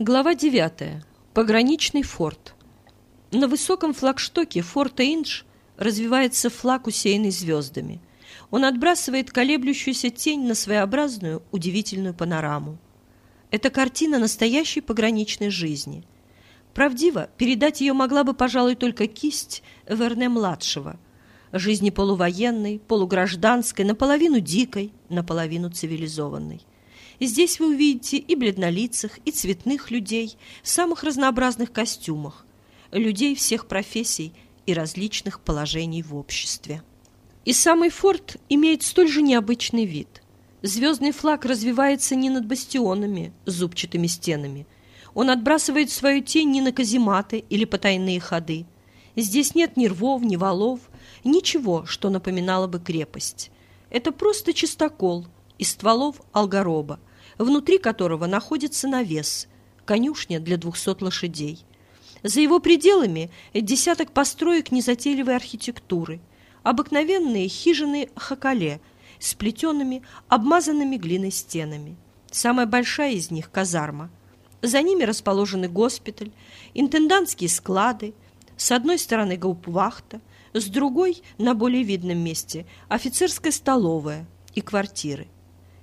Глава 9. Пограничный форт. На высоком флагштоке форта Индж развивается флаг, усеянный звездами. Он отбрасывает колеблющуюся тень на своеобразную, удивительную панораму. Это картина настоящей пограничной жизни. Правдиво, передать ее могла бы, пожалуй, только кисть Верне-младшего. Жизни полувоенной, полугражданской, наполовину дикой, наполовину цивилизованной. Здесь вы увидите и бледнолицых, и цветных людей в самых разнообразных костюмах, людей всех профессий и различных положений в обществе. И самый форт имеет столь же необычный вид. Звездный флаг развивается не над бастионами с зубчатыми стенами. Он отбрасывает свою тень не на казематы или потайные ходы. Здесь нет ни рвов, ни валов, ничего, что напоминало бы крепость. Это просто чистокол из стволов алгороба, внутри которого находится навес, конюшня для двухсот лошадей. За его пределами десяток построек незатейливой архитектуры, обыкновенные хижины хакале с плетеными, обмазанными глиной стенами. Самая большая из них – казарма. За ними расположены госпиталь, интендантские склады, с одной стороны гаупвахта, с другой, на более видном месте, офицерская столовая и квартиры.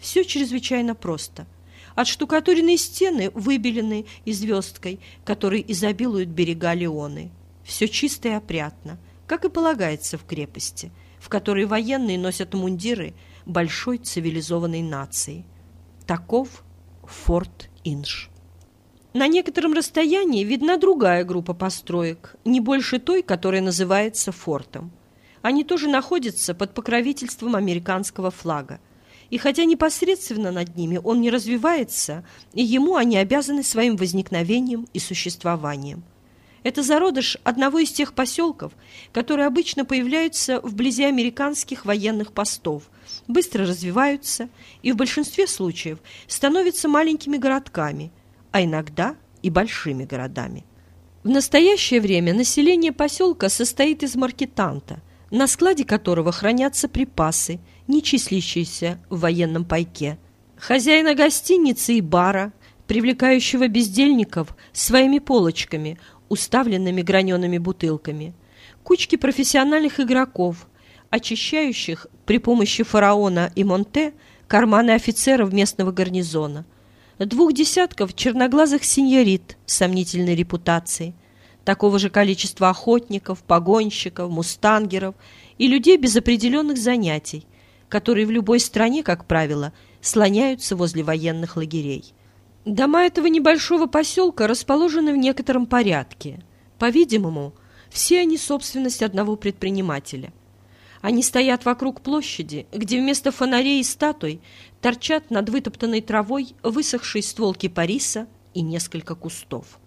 Все чрезвычайно просто. Отштукатуренные стены выбелены и звездкой, которой изобилуют берега Леоны. Все чисто и опрятно, как и полагается в крепости, в которой военные носят мундиры большой цивилизованной нации. Таков форт Инш. На некотором расстоянии видна другая группа построек, не больше той, которая называется фортом. Они тоже находятся под покровительством американского флага – и хотя непосредственно над ними он не развивается, и ему они обязаны своим возникновением и существованием. Это зародыш одного из тех поселков, которые обычно появляются вблизи американских военных постов, быстро развиваются и в большинстве случаев становятся маленькими городками, а иногда и большими городами. В настоящее время население поселка состоит из маркетанта, на складе которого хранятся припасы, не числящийся в военном пайке. Хозяина гостиницы и бара, привлекающего бездельников своими полочками, уставленными гранеными бутылками. Кучки профессиональных игроков, очищающих при помощи фараона и Монте карманы офицеров местного гарнизона. Двух десятков черноглазых сеньорит сомнительной репутации, такого же количества охотников, погонщиков, мустангеров и людей без определенных занятий, которые в любой стране, как правило, слоняются возле военных лагерей. Дома этого небольшого поселка расположены в некотором порядке. По-видимому, все они собственность одного предпринимателя. Они стоят вокруг площади, где вместо фонарей и статуй торчат над вытоптанной травой высохший ствол кипариса и несколько кустов.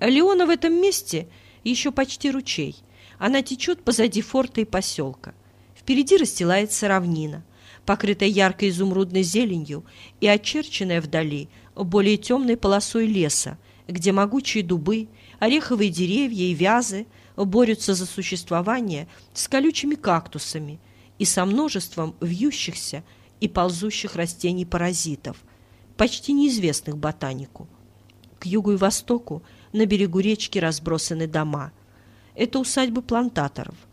Леона в этом месте еще почти ручей. Она течет позади форта и поселка – Впереди расстилается равнина, покрытая яркой изумрудной зеленью и очерченная вдали более темной полосой леса, где могучие дубы, ореховые деревья и вязы борются за существование с колючими кактусами и со множеством вьющихся и ползущих растений-паразитов, почти неизвестных ботанику. К югу и востоку на берегу речки разбросаны дома. Это усадьбы плантаторов –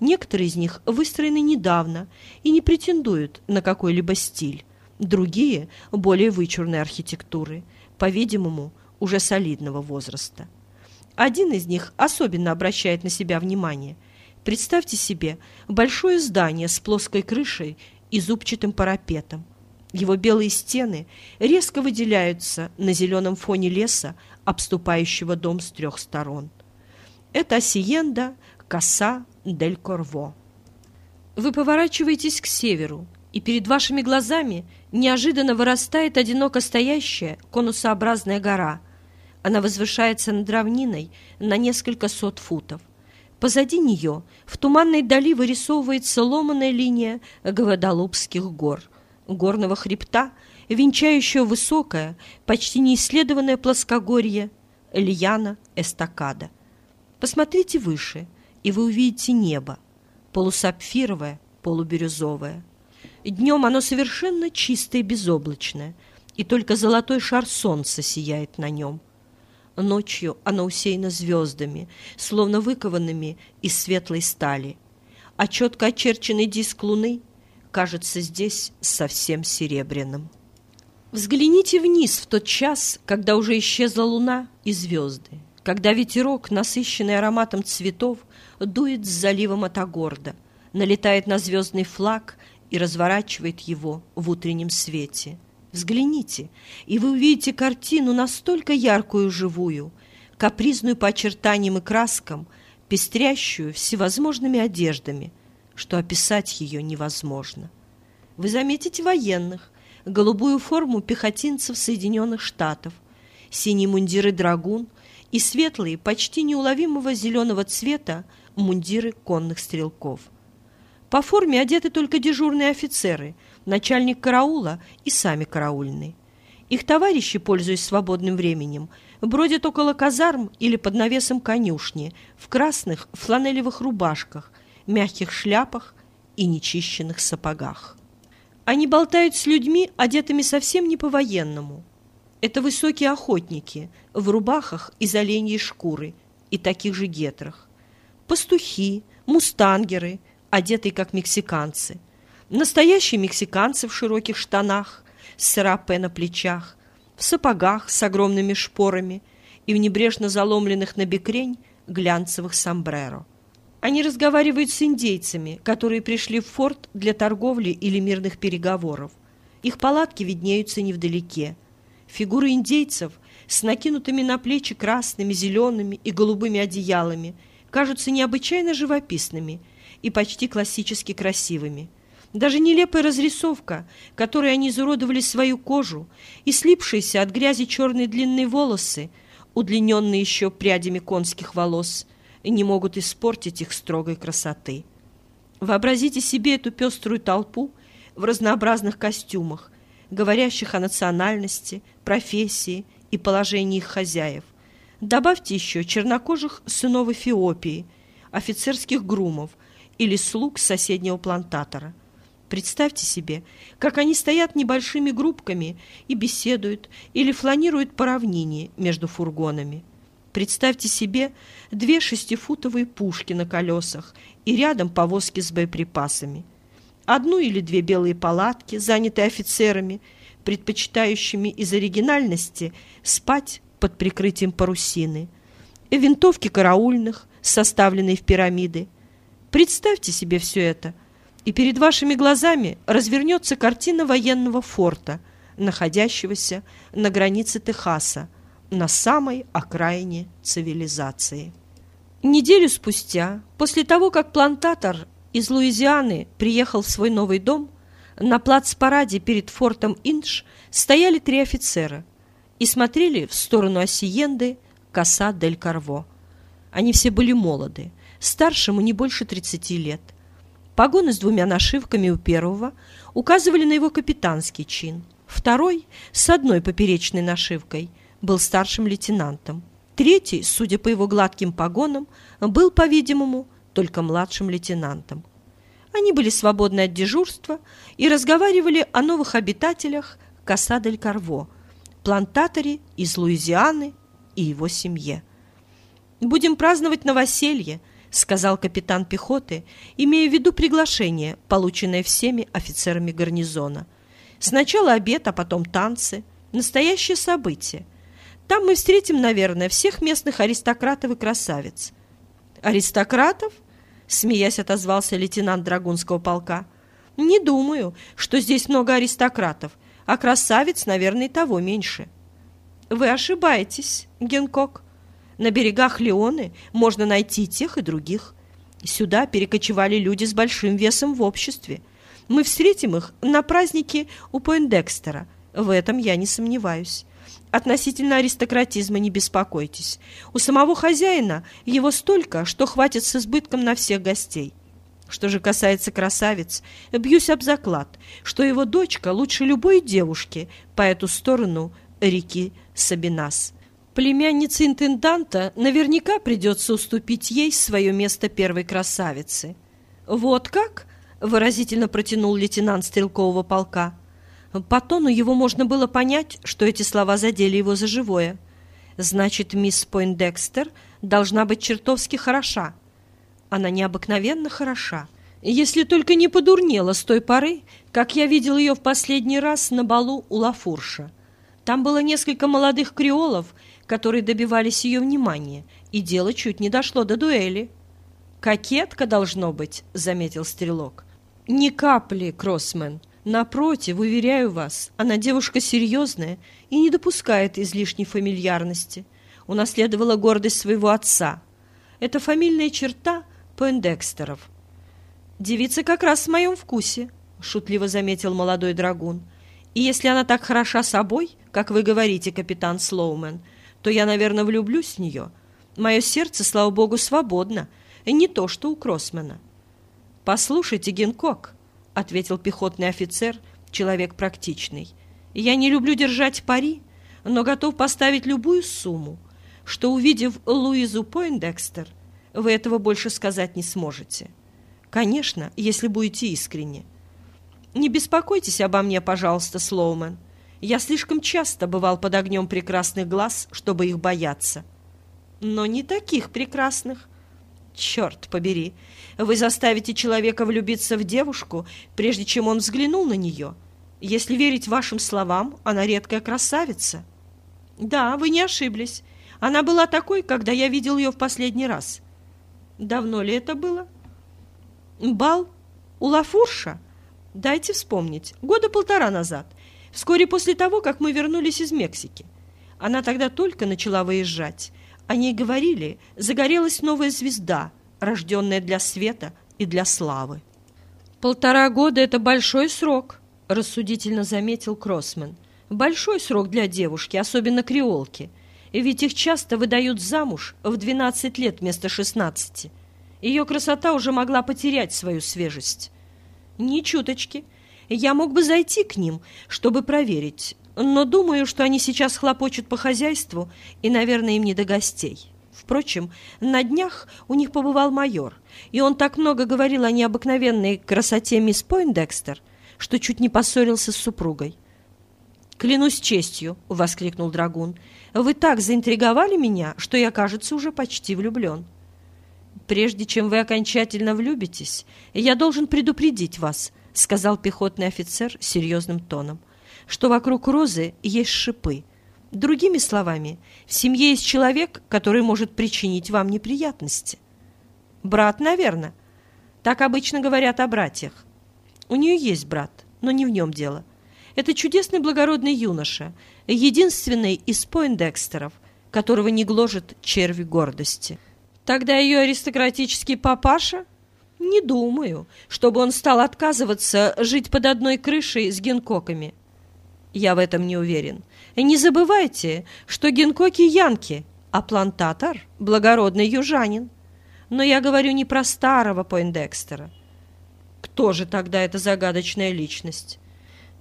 Некоторые из них выстроены недавно и не претендуют на какой-либо стиль. Другие – более вычурной архитектуры, по-видимому, уже солидного возраста. Один из них особенно обращает на себя внимание. Представьте себе большое здание с плоской крышей и зубчатым парапетом. Его белые стены резко выделяются на зеленом фоне леса, обступающего дом с трех сторон. Это Осиенда, Коса, дель Корво. Вы поворачиваетесь к северу, и перед вашими глазами неожиданно вырастает одиноко стоящая конусообразная гора. Она возвышается над равниной на несколько сот футов. Позади нее в туманной дали вырисовывается ломаная линия Гвадалупских гор, горного хребта, венчающего высокое, почти неисследованное плоскогорье Льяна Эстакада. Посмотрите выше – и вы увидите небо, полусапфировое, полубирюзовое. Днем оно совершенно чистое и безоблачное, и только золотой шар солнца сияет на нем. Ночью она усеяна звездами, словно выкованными из светлой стали. А четко очерченный диск луны кажется здесь совсем серебряным. Взгляните вниз в тот час, когда уже исчезла луна и звезды, когда ветерок, насыщенный ароматом цветов, дует с заливом от Агорда, налетает на звездный флаг и разворачивает его в утреннем свете. Взгляните, и вы увидите картину настолько яркую и живую, капризную по очертаниям и краскам, пестрящую всевозможными одеждами, что описать ее невозможно. Вы заметите военных, голубую форму пехотинцев Соединенных Штатов, синие мундиры драгун и светлые, почти неуловимого зеленого цвета мундиры конных стрелков. По форме одеты только дежурные офицеры, начальник караула и сами караульные. Их товарищи, пользуясь свободным временем, бродят около казарм или под навесом конюшни в красных фланелевых рубашках, мягких шляпах и нечищенных сапогах. Они болтают с людьми, одетыми совсем не по-военному. Это высокие охотники в рубахах из оленьей шкуры и таких же гетрах. Пастухи, мустангеры, одетые как мексиканцы. Настоящие мексиканцы в широких штанах, с сарапе на плечах, в сапогах с огромными шпорами и в небрежно заломленных на бекрень глянцевых сомбреро. Они разговаривают с индейцами, которые пришли в форт для торговли или мирных переговоров. Их палатки виднеются невдалеке. Фигуры индейцев с накинутыми на плечи красными, зелеными и голубыми одеялами кажутся необычайно живописными и почти классически красивыми. Даже нелепая разрисовка, которой они изуродовали свою кожу, и слипшиеся от грязи черные длинные волосы, удлиненные еще прядями конских волос – и не могут испортить их строгой красоты. Вообразите себе эту пеструю толпу в разнообразных костюмах, говорящих о национальности, профессии и положении их хозяев. Добавьте еще чернокожих сынов Эфиопии, офицерских грумов или слуг соседнего плантатора. Представьте себе, как они стоят небольшими группками и беседуют или фланируют по равнине между фургонами. Представьте себе две шестифутовые пушки на колесах и рядом повозки с боеприпасами. Одну или две белые палатки, занятые офицерами, предпочитающими из оригинальности спать под прикрытием парусины. И винтовки караульных, составленные в пирамиды. Представьте себе все это, и перед вашими глазами развернется картина военного форта, находящегося на границе Техаса, на самой окраине цивилизации. Неделю спустя, после того, как плантатор из Луизианы приехал в свой новый дом, на плац-параде перед фортом Индж стояли три офицера и смотрели в сторону Осиенды Коса дель Карво. Они все были молоды, старшему не больше 30 лет. Погоны с двумя нашивками у первого указывали на его капитанский чин. Второй, с одной поперечной нашивкой, был старшим лейтенантом. Третий, судя по его гладким погонам, был, по-видимому, только младшим лейтенантом. Они были свободны от дежурства и разговаривали о новых обитателях Каса-дель-Карво, плантаторе из Луизианы и его семье. «Будем праздновать новоселье», — сказал капитан пехоты, имея в виду приглашение, полученное всеми офицерами гарнизона. «Сначала обед, а потом танцы. Настоящее событие. Там мы встретим, наверное, всех местных аристократов и красавиц. Аристократов? Смеясь, отозвался лейтенант Драгунского полка. Не думаю, что здесь много аристократов, а красавиц, наверное, того меньше. Вы ошибаетесь, Генкок. На берегах Леоны можно найти тех и других. Сюда перекочевали люди с большим весом в обществе. Мы встретим их на празднике у Пойндекстера. В этом я не сомневаюсь. Относительно аристократизма не беспокойтесь. У самого хозяина его столько, что хватит с избытком на всех гостей. Что же касается красавиц, бьюсь об заклад, что его дочка лучше любой девушки по эту сторону реки Сабинас. Племяннице интенданта наверняка придется уступить ей свое место первой красавицы. «Вот как?» — выразительно протянул лейтенант стрелкового полка. По тону его можно было понять, что эти слова задели его за живое. Значит, мисс Пойндекстер должна быть чертовски хороша. Она необыкновенно хороша. Если только не подурнела с той поры, как я видел ее в последний раз на балу у Лафурша. Там было несколько молодых креолов, которые добивались ее внимания, и дело чуть не дошло до дуэли. «Кокетка должно быть», — заметил стрелок. «Ни капли, Кроссмен. Напротив, уверяю вас, она девушка серьезная и не допускает излишней фамильярности. Унаследовала гордость своего отца. Это фамильная черта Пойндекстеров. «Девица как раз в моем вкусе», — шутливо заметил молодой драгун. «И если она так хороша собой, как вы говорите, капитан Слоумен, то я, наверное, влюблюсь в нее. Мое сердце, слава богу, свободно, и не то, что у Кроссмена». «Послушайте, Генкок», — ответил пехотный офицер, человек практичный, «я не люблю держать пари, но готов поставить любую сумму, что, увидев Луизу Пойндекстер, вы этого больше сказать не сможете. Конечно, если будете искренне. Не беспокойтесь обо мне, пожалуйста, Слоумен. Я слишком часто бывал под огнем прекрасных глаз, чтобы их бояться. Но не таких прекрасных. Черт побери, вы заставите человека влюбиться в девушку, прежде чем он взглянул на нее. Если верить вашим словам, она редкая красавица. Да, вы не ошиблись. Она была такой, когда я видел ее в последний раз. Давно ли это было? Бал у Лафурша? Дайте вспомнить. Года полтора назад. Вскоре после того, как мы вернулись из Мексики. Она тогда только начала выезжать. О ней говорили, загорелась новая звезда, рожденная для света и для славы. «Полтора года — это большой срок», — рассудительно заметил Кроссмен. «Большой срок для девушки, особенно креолки. Ведь их часто выдают замуж в 12 лет вместо 16. Ее красота уже могла потерять свою свежесть. Ни чуточки. Я мог бы зайти к ним, чтобы проверить, но думаю, что они сейчас хлопочут по хозяйству, и, наверное, им не до гостей. Впрочем, на днях у них побывал майор, и он так много говорил о необыкновенной красоте мисс Пойндекстер, что чуть не поссорился с супругой. «Клянусь честью!» — воскликнул Драгун. «Вы так заинтриговали меня, что я, кажется, уже почти влюблен». «Прежде чем вы окончательно влюбитесь, я должен предупредить вас», — сказал пехотный офицер серьезным тоном что вокруг розы есть шипы. Другими словами, в семье есть человек, который может причинить вам неприятности. Брат, наверное. Так обычно говорят о братьях. У нее есть брат, но не в нем дело. Это чудесный благородный юноша, единственный из Пойндекстеров, которого не гложет черви гордости. Тогда ее аристократический папаша? Не думаю, чтобы он стал отказываться жить под одной крышей с генкоками. Я в этом не уверен. Не забывайте, что Генкоки янки, а плантатор – благородный южанин. Но я говорю не про старого Пойндекстера. Кто же тогда эта загадочная личность?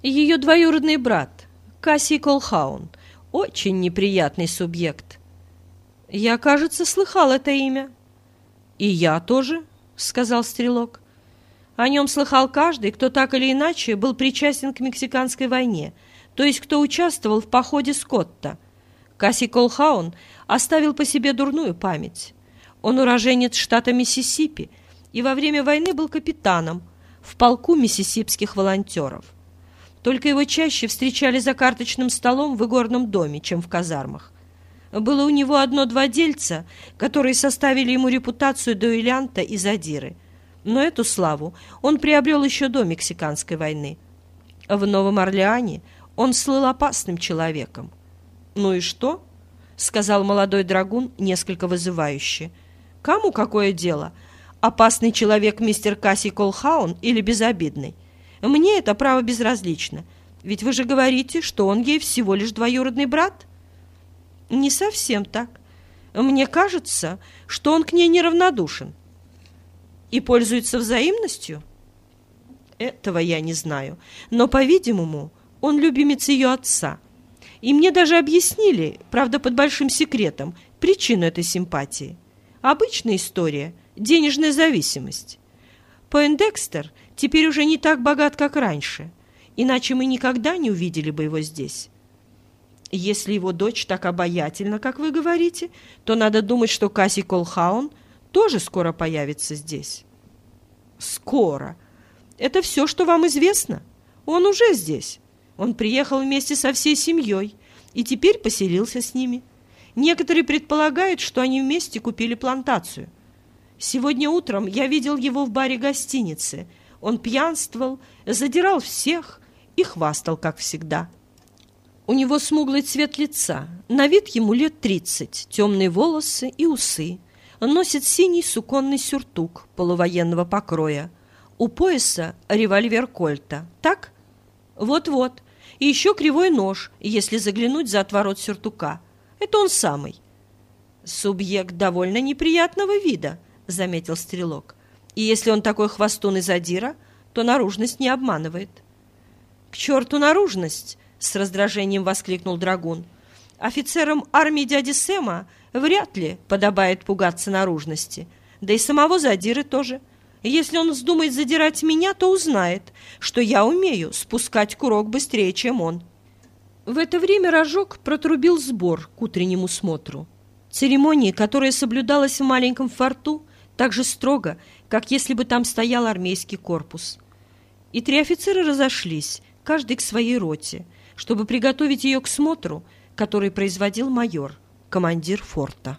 Ее двоюродный брат, Касси Колхаун, очень неприятный субъект. Я, кажется, слыхал это имя. И я тоже, сказал стрелок. О нем слыхал каждый, кто так или иначе был причастен к Мексиканской войне – то есть кто участвовал в походе Скотта. Касси Колхаун оставил по себе дурную память. Он уроженец штата Миссисипи и во время войны был капитаном в полку миссисипских волонтеров. Только его чаще встречали за карточным столом в игорном доме, чем в казармах. Было у него одно-два дельца, которые составили ему репутацию дуэлянта и задиры. Но эту славу он приобрел еще до Мексиканской войны. В Новом Орлеане – он слыл опасным человеком. «Ну и что?» — сказал молодой драгун несколько вызывающе. «Кому какое дело? Опасный человек мистер Касси Колхаун или безобидный? Мне это право безразлично, ведь вы же говорите, что он ей всего лишь двоюродный брат». «Не совсем так. Мне кажется, что он к ней неравнодушен и пользуется взаимностью». Этого я не знаю, но, по-видимому, он любимец ее отца. И мне даже объяснили, правда, под большим секретом, причину этой симпатии. Обычная история – денежная зависимость. Пойндекстер теперь уже не так богат, как раньше, иначе мы никогда не увидели бы его здесь. Если его дочь так обаятельна, как вы говорите, то надо думать, что Касси Колхаун тоже скоро появится здесь. Скоро. Это все, что вам известно. Он уже здесь. Он приехал вместе со всей семьей и теперь поселился с ними. Некоторые предполагают, что они вместе купили плантацию. Сегодня утром я видел его в баре гостиницы. Он пьянствовал, задирал всех и хвастал, как всегда. У него смуглый цвет лица, на вид ему лет тридцать, темные волосы и усы. Он носит синий суконный сюртук полувоенного покроя. У пояса револьвер Кольта. Так? Вот-вот. И еще кривой нож, если заглянуть за отворот сюртука. Это он самый. Субъект довольно неприятного вида, заметил стрелок. И если он такой хвостун и задира, то наружность не обманывает. К черту наружность! С раздражением воскликнул Драгун. Офицерам армии дяди Сэма вряд ли подобает пугаться наружности. Да и самого задиры тоже. Если он вздумает задирать меня, то узнает, что я умею спускать курок быстрее, чем он. В это время Рожок протрубил сбор к утреннему смотру. Церемонии, которая соблюдалась в маленьком форту, так же строго, как если бы там стоял армейский корпус. И три офицера разошлись, каждый к своей роте, чтобы приготовить ее к смотру, который производил майор, командир форта.